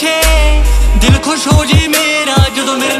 ਪਿੱਛੇ। ਦਿਲ ਖੁਸ਼ ਹੋ ਜੇ ਮੇਰਾ ਜਦੋਂ ਮੇਰੇ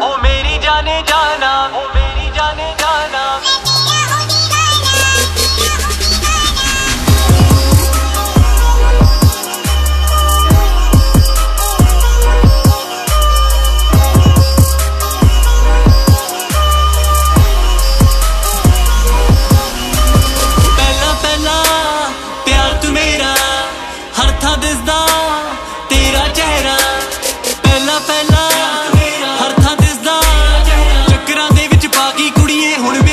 Oh yeah.